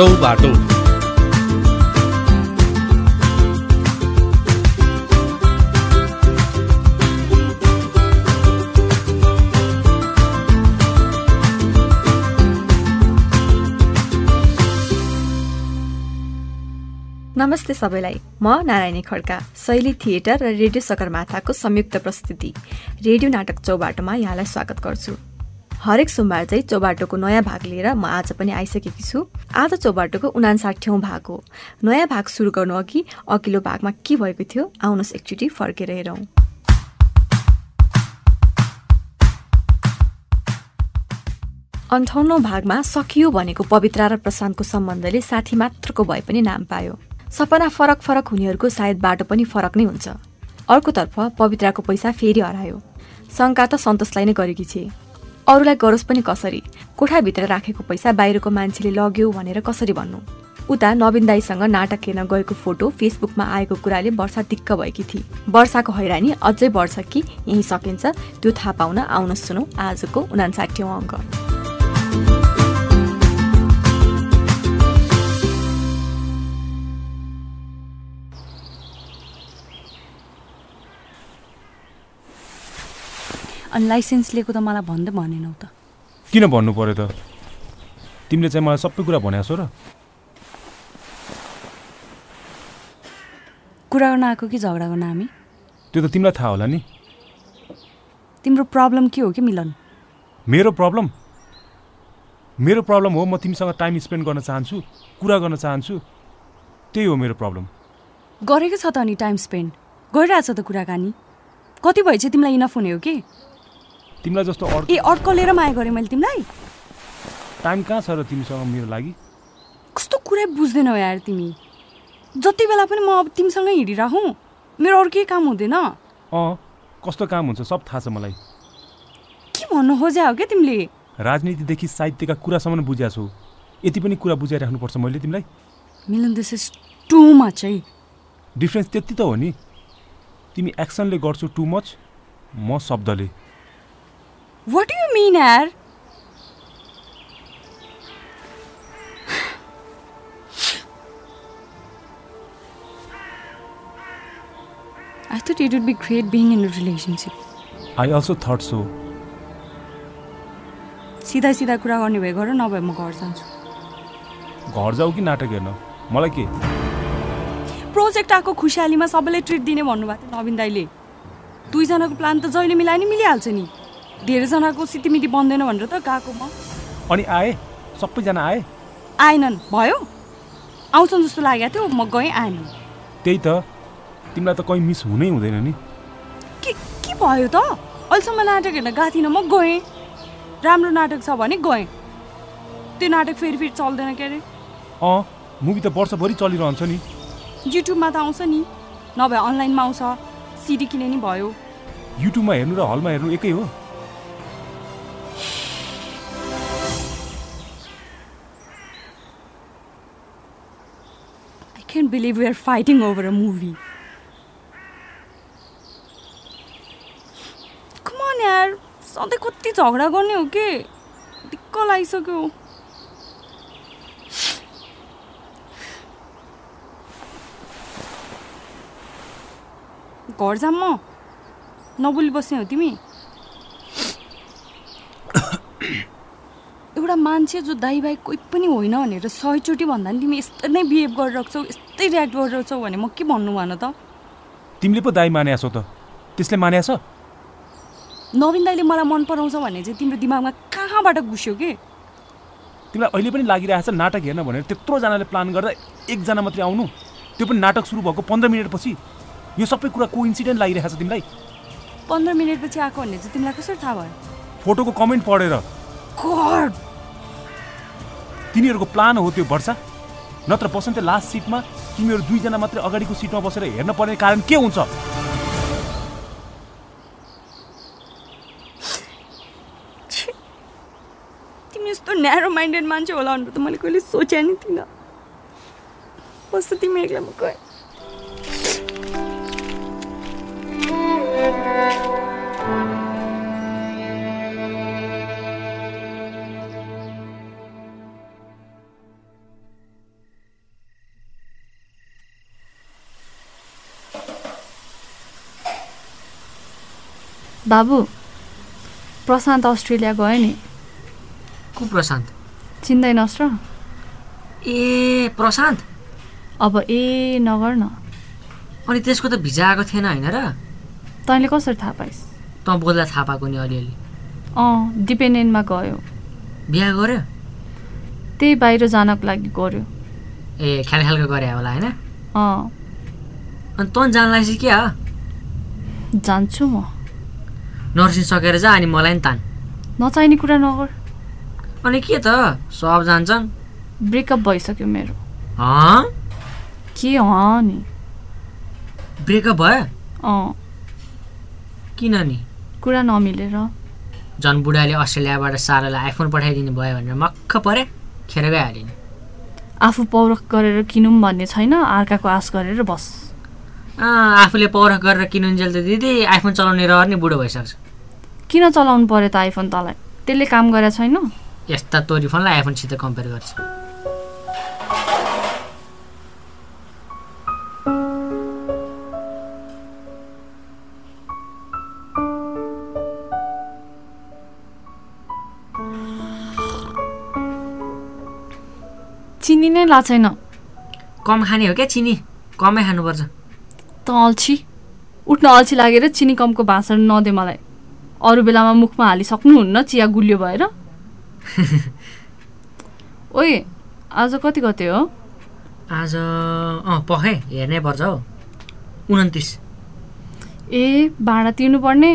चौबाटो नमस्ते सबैलाई। म नारायणी खड्का शैली थिएटर र रेडियो सगरमाथाको संयुक्त प्रस्तुति। रेडियो नाटक चौबाटोमा यहाँलाई स्वागत गर्छु। हरेक सोमबार चाहिँ चौबाटोको नयाँ भाग लिएर म आज पनि आइसकेकी छु। आज चौबाटोको उनासाठौँ भाग हो। नयाँ भाग सुरु गर्नु अघि अघिल्लो भागमा के भएको थियो आउनुहोस् एकचोटि फर्केर हेरौँ। अन्ठाउन्नौ भागमा सकियो भनेको पवित्रा र प्रशान्तको सम्बन्धले साथी मात्रको भए पनि नाम पायो। सपना फरक फरक हुनेहरूको सायद बाटो पनि फरक नै हुन्छ। अर्कोतर्फ पवित्राको पैसा फेरि हरायो। शङ्का त सन्तोषलाई नै गरेकी थिए। अरूलाई गरोस् पनि कसरी? कोठाभित्र राखेको पैसा बाहिरको मान्छेले लग्यो भनेर कसरी भन्नु? उता नवीन दाईसँग नाटक हेर्न गएको फोटो फेसबुकमा आएको कुराले वर्षा दिक्क भएकी थिए वर्षाको हैरानी अझै बढ्छ कि यहीँ सकिन्छ त्यो थाहा पाउन आउन सुनौ आजको उनासाठी अङ्क। अनि लाइसेन्स लिएको त मलाई भन्दै भनेनौ त। किन भन्नु पर्यो त? तिमीले चाहिँ मलाई सबै कुरा भनेको र। कुरा गर्न आएको कि झगडा गर्न हामी? त्यो त तिमीलाई थाहा होला नि। तिम्रो प्रब्लम के हो कि मिलन? मेरो प्रब्लम मेरो प्रब्लम हो म तिमीसँग टाइम स्पेन्ड गर्न चाहन्छु कुरा गर्न चाहन्छु। त्यही हो मेरो प्रब्लम गरेको छ त अनि टाइम स्पेन्ड गरिरहेछ त कुराकानी। कति भए चाहिँ तिमीलाई इनफ हुने हो कि? तिमीलाई जस्तो ए अड्कलेर माया गरेँ मैले तिमीलाई? टाइम कहाँ छ र तिमीसँग मेरो लागि? कस्तो कुरै बुझ्दैनौ यार तिमी। जति बेला पनि म अब तिमीसँगै हिँडिरहँ मेरो अरू केही काम हुँदैन। अँ कस्तो काम हुन्छ सब थाहा छ मलाई। के भन्नु खोज्या हो क्या तिमीले? राजनीतिदेखि साहित्यका कुरासम्म बुझ्या छौ। यति पनि कुरा बुझाइराख्नुपर्छ मैले तिमीलाई। Milan this is too much है। डिफ्रेन्स त्यति त हो नि। तिमी एक्सनले गर्छौ टु मच म शब्दले। What do you mean, यार I thought it would be great being in a relationship. I also thought so. सिधा सिधा कुरा गर्ने भए गर नभए म घर जान्छु। घर जाऊ कि नाटक हेर्न? मलाई के? प्रोजेक्ट आएको खुसियालीमा सबैलाई ट्रिट दिने भन्नुभएको थियो नवीन दाईले। दुईजनाको प्लान त जहिले मिलाए नि मिलिहाल्छ नि। धेरैजनाको सितिमिति बन्दैन भनेर त गएको म। अनि आए? सबैजना आए? आएनन्। भयो? आउँछन् जस्तो लागेको थियो म गएँ आएन। त्यही त। तिमीलाई त कहीँ मिस हुनै हुँदैन नि। के के भयो त? अहिलेसम्म नाटक हेर्न गएको थिइनँ म गएँ। राम्रो नाटक छ भने गएँ। त्यो नाटक फेरि फेरि चल्दैन के अरे? अँ मुभी त वर्षभरि चलिरहन्छ नि। युट्युबमा त आउँछ नि। नभए अनलाइनमा आउँछ। सिडी किने नि भयो। युट्युबमा हेर्नु र हलमा हेर्नु एकै हो। Can't believe we are fighting over a movie. Come on यार सधैँ कति झगडा गर्ने हो कि? दिक्क लागिसक्यो घर जाम म? नबोली हो तिमी? एउटा मान्छे जो दाइ भाइ कोही पनि होइन भनेर सयचोटि भन्दा नि तिमी यस्तै नै बिहेभ गरिरहेको छौ यस्तै रियाक्ट गरिरहेको छौ भने म के भन्नु भन त? तिमीले पो दाई माने छौ त। त्यसले माने छ नवीन दाईले मलाई मन पराउँछ भने चाहिँ तिम्रो दिमागमा कहाँबाट घुस्यो के? तिमीलाई अहिले पनि लागिरहेछ नाटक हेर्न भनेर त्यत्रोजनाले प्लान गर्दा एकजना मात्रै आउनु। त्यो पनि नाटक सुरु भएको पन्ध्र मिनटपछि। यो सबै कुरा को इन्सिडेन्ट लागिरहेछ तिमीलाई। पन्ध्र मिनटपछि आएको भन्ने चाहिँ तिमीलाई कसरी थाहा भयो? फोटोको कमेन्ट पढेर। तिनीहरूको प्लान हो त्यो वर्षा। नत्र बसन्ते लास्ट सिटमा तिमीहरू दुईजना मात्रै अगाडिको सिटमा बसेर हेर्न पर्ने कारण के हुन्छ? तिमी यस्तो न्यारो माइन्डेड मान्छे होला भनेर त मैले कहिले सोचे नि थिइनँ कस्तो तिमी एक्लै म गएँ। बाबु प्रशान्त अस्ट्रेलिया गयो नि। को प्रशान्त? चिन्दैनस् र ए प्रशान्त? अब ए नगर न अनि त्यसको त भिजा आएको थिएन होइन र? तैँले कसरी थाहा पाइस्? तँ बोल्दा थाहा पाएको नि अलिअलि। अँ डिपेन्डेन्टमा गयो। बिहा गर्यो? त्यही बाहिर जानको लागि गऱ्यो ए ख्याल ख्यालको गरे होला होइन? अँ। अनि तँ जानलाई चाहिँ के हो? जान्छु म। नर्सिङ सकेर जा अनि मलाई नि तान। नचाहिने कुरा नगर। अनि के त? सब जान्छन्। ब्रेकअप भइसक्यो मेरो। के नि? ब्रेकअप भयो? अँ। किन नि? कुरा नमिलेर। झन् बुढाले अस्ट्रेलियाबाट सारालाई आइफोन पठाइदिनु भयो भनेर मक्ख परे खेर गइहाल्यो नि। आफू पौरख गरेर किनौँ भन्ने छैन अर्काको आश गरेर बस। आफूले पौरख गरेर किनुन्जेल त दिदी आइफोन चलाउने रहर नि बुढो भइसक्छ। किन चलाउनु पर्यो त आइफोन तँलाई? त्यसले काम गरेको छैन? यस्ता तोरी फोनलाई आइफोनसित कम्पेयर गर्छ। चिनी नै लाछैन। कम खाने हो क्या चिनी? कमै खानुपर्छ। त अल्छी। उठ्न अल्छी लागेर चिनी कमको भाषण नदे मलाई। अरू बेलामा मुखमा हालिसक्नुहुन्न चिया गुलियो भएर। ओए आज कति गते हो? आज अँ पखे हेर्नै पर्छ हौ। उन्तिस। ए भाडा तिर्नुपर्ने?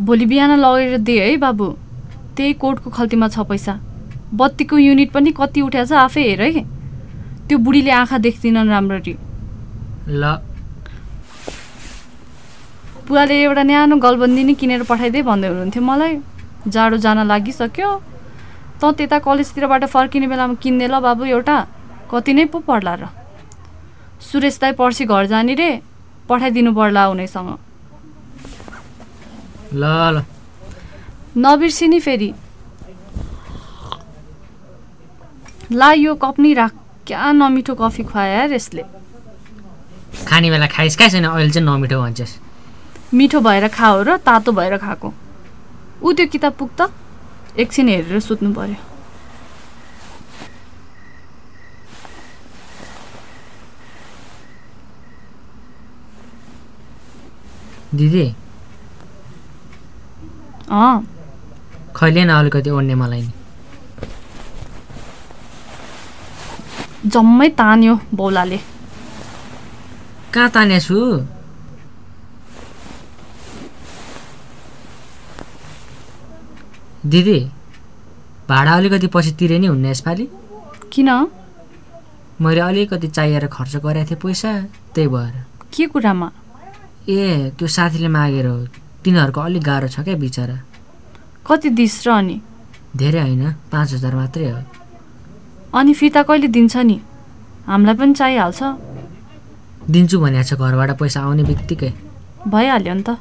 भोलि बिहान लगेर दे है बाबु। त्यही कोर्टको खल्तीमा छ पैसा। बत्तीको युनिट पनि कति उठेछ आफै हेर है। त्यो बुढीले आँखा देख्दिनन् राम्ररी। ल। बुवाले एउटा न्यानो गलबन्दी नै किनेर पठाइदिए भन्दै हुनुहुन्थ्यो। मलाई जाडो जान लागिसक्यो। त त्यता कलेजतिरबाट फर्किने बेलामा किन्ने ल बाबु एउटा कति नै पो पर्ला र। सुरेश दाई पर्सि घर जाने रे पठाइदिनु पर्ला उनीसँग। ल ल। नबिर्सिनी फेरि। ला यो कप नै राख क्या नमिठो कफी खुवायो यार यसले। खाने बेला खाइस् खाइस् छैन अहिले चाहिँ नमिठो भन्छस्। मिठो भएर खाऊ र तातो भएर खाएको। ऊ त्यो किताब पुग्दा एकछिन हेरेर सुत्नु पर्यो। दिदी। अँ। खैले न अलिकति ओढ्ने मलाई नि। जम्मै तान्यो बौलाले। कहाँ ताने दिदी भाडा अलिकति पछि तिरे नि हुन्न यसपालि। किन? मैले अलिकति चाहिएर खर्च गरेको थिएँ पैसा त्यही भएर। के कुरामा? ए त्यो साथीले मागेर हो। तिनीहरूको अलिक गाह्रो छ क्या बिचरा। कति दिस र अनि? धेरै होइन पाँच हजार मात्रै हो। अनि फिर्ता कहिले दिन्छ नि? हामीलाई पनि चाहिहाल्छ। दिन्छु भनेको छ घरबाट पैसा आउने बित्तिकै। भइहाल्यो नि त।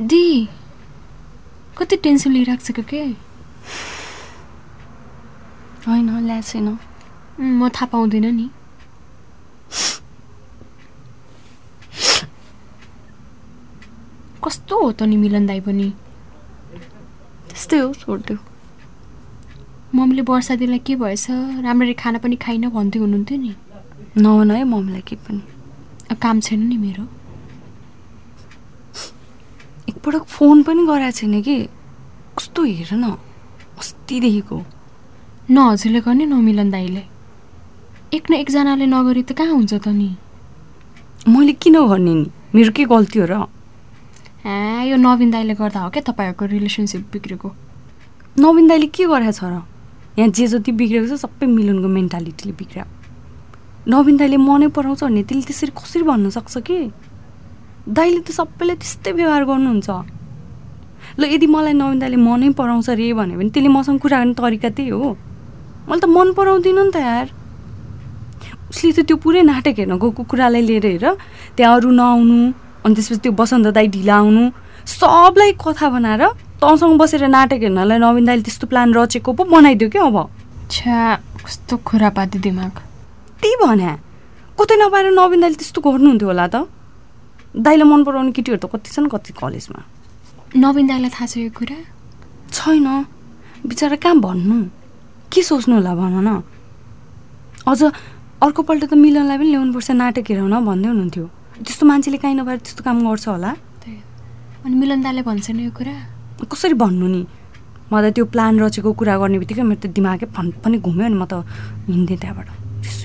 दी कति टेन्सन लिइराख्छ के होइन ल्याएको छैन। म थाहा पाउँदिनँ नि। कस्तो हो त नि मिलन दाई पनि? त्यस्तै हो छोडिदियो। मम्मीले वर्षा दिनलाई के भएछ? राम्ररी खाना पनि खाइन भन्दै हुनुहुन्थ्यो नि। नभन है मम्मीलाई के पनि। काम छैन नि मेरो। एकपटक फोन पनि गराएको छैन कि। कस्तो हेर न अस्तिदेखिको न हजुरले गर्ने न मिलन दाईले। एक न एकजनाले नगरी त कहाँ हुन्छ त नि? मैले किन गर्ने नि? मेरो के गल्ती हो र? ए यो नवीन दाईले गर्दा हो क्या तपाईँहरूको रिलेसनसिप बिग्रेको। नवीन दाईले के गरेको छ र? यहाँ जे जति बिग्रेको छ सबै मिलनको मेन्टालिटीले बिग्रियो नवीन दाईले मनै पराउँछ भने त्यसले त्यसरी कसरी भन्न सक्छ कि? दाईले त सबैलाई त्यस्तै व्यवहार गर्नुहुन्छ। ल यदि मलाई नवीन दाईले मनै पराउँछ रे भन्यो भने त्यसले मसँग कुरा गर्ने तरिका त्यही हो। मैले त मन पराउँदिनँ नि त यार। उसले त त्यो पुरै नाटक हेर्न गएको कुरालाई लिएर हेर। त्यहाँ अरू नआउनु अनि त्यसपछि त्यो बसन्त दाई ढिला आउनु सबलाई कथा बनाएर तँसँग बसेर नाटक हेर्नलाई नवीन दाइले त्यस्तो प्लान रचेको पो बनाइदियो क्या अब। छ्या कस्तो खुरापाती दिमाग। त्यही भन्या कतै नपाएर नवीन दाइले त्यस्तो गर्नुहुन्थ्यो होला त। दाइलाई मन पराउने केटीहरू त कति छन् कति कलेजमा। नवीन दाईलाई थाहा छ यो कुरा? छैन। बिचरा कहाँ भन्नु? के सोच्नु होला भन न। अझ अर्कोपल्ट त मिलनलाई पनि ल्याउनुपर्छ नाटक हेराउन भन्दै हुनुहुन्थ्यो। त्यस्तो मान्छेले काहीँ नभएर त्यस्तो काम गर्छ होला। अनि मिलन दाईले भन्छ नि यो कुरा? कसरी भन्नु नि? मलाई त्यो प्लान रचेको कुरा गर्ने बित्तिकै मेरो त दिमागै फन पनि घुम्यो अनि म त हिँड्थेँ त्यहाँबाट। रिस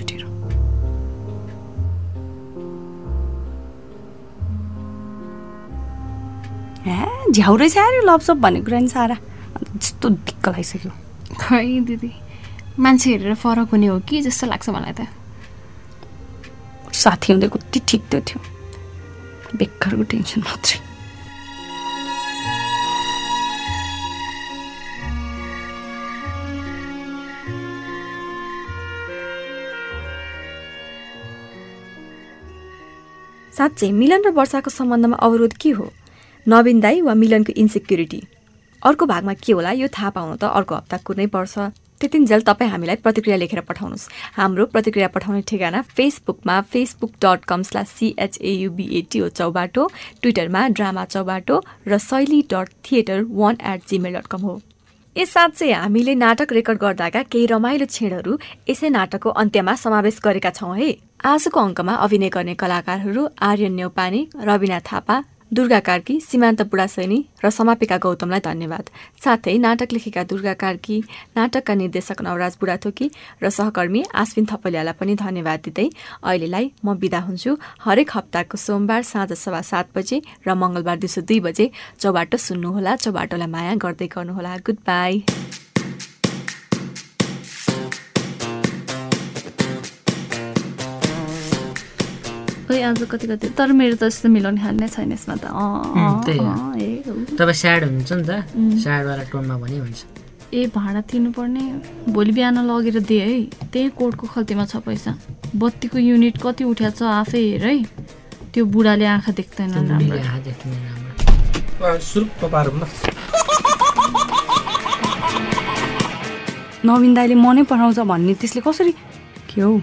ए झ्याउ रहेछ यो लपसप भन्ने कुरा नि सारा। अन्त त्यस्तो दिक्क लागिसक्यो। खै दिदी मान्छे हेरेर फरक हुने हो कि जस्तो लाग्छ मलाई त। साथी हुँदै कति ठिक त थियो। बेकारको टेन्सन मात्रै। साँच्चै मिलन र वर्षाको सम्बन्धमा अवरोध के हो? नवीन दाई वा मिलनको इन्सेक्युरिटी। अर्को भागमा के होला यो थाहा पाउन त अर्को हप्ता कुर्नै पर्छ। त्यतिन्जेल तपाईँ हामीलाई प्रतिक्रिया लेखेर पठाउनुहोस्। हाम्रो प्रतिक्रिया पठाउने ठेगाना फेसबुकमा Facebook dot com slash सिएचएयुबिएटिओ Chaubato ट्विटरमा ड्रामा चौबाटो र Shaili dot theatre one eight gmail dot com हो। यस साथ चाहिँ हामीले नाटक रेकर्ड गर्दाका केही रमाइलो क्षणहरू यसै नाटकको अन्त्यमा समावेश गरेका छौँ है। आजको अङ्कमा अभिनय गर्ने कलाकारहरू आर्यन नेौपाने रविना थापा दुर्गा कार्की सीमान्त बुढासैनी र समापिका गौतमलाई धन्यवाद। साथै नाटक लेखेका दुर्गा कार्की नाटकका निर्देशक नवराज बुढाथोकी र सहकर्मी आश्विन थपलियालाई पनि धन्यवाद दिँदै अहिलेलाई म बिदा हुन्छु। हरेक हप्ताको सोमबार साँझ सभा सात बजे र मङ्गलबार दिउँसो दुई बजे चौबाटो सुन्नुहोला चौबाटोलाई माया गर्दै गर्नुहोला। गुड बाई आज कति कति तर मेरो त यस्तो मिलाउने खाने छैन यसमा त। त्यही। तपाईँ स्याड हुनुहुन्छ नि त। स्याडवाला टोनमा भने हुन्छ। ए भाडा तिर्नुपर्ने। भोलि बिहान लगेर दे है। त्यही कोर्टको खल्तीमा छ पैसा। बत्तीको युनिट कति उठ्या छ आफै हेर है। त्यो बुढाले आँखा देख्दैन न नवीन दाईले मनै पठाउँछ भन्ने त्यसले कसरी? के हौ?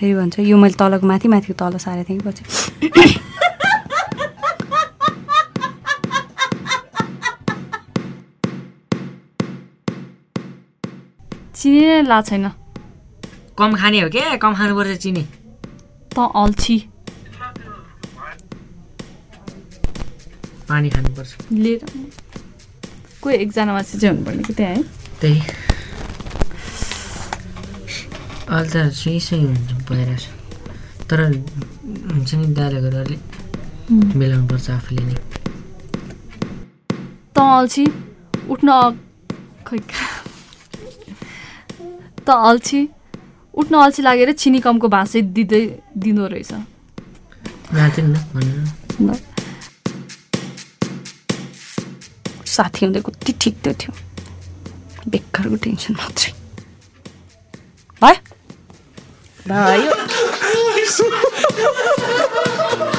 फेरि भन्छ यो मैले तलको माथि माथिको तल सारेको थिएँ कि पछि। चिनी नै ला छैन। कम खाने हो क्या? कम खानुपर्छ चिनी। त अल्छी। पानी खानुपर्छ। लिएर। कोही एकजना मान्छे चाहिँ हुनुपर्ने कि त्यहाँ है? त्यही। अहिले त सुई सुई हुन्छ भइरहेछ तर हुन्छ नि डायलगहरू अलिक मिलाउनुपर्छ आफूले नै त अल्छी उठ्न खै त अल्छी उठ्न अल्छी लागेर चिनी कमको भाँसै दिँदै दिँदो रहेछ साथी हुँदै कति ठिक त थियो बेकारको टेन्सन मात्रै Bye.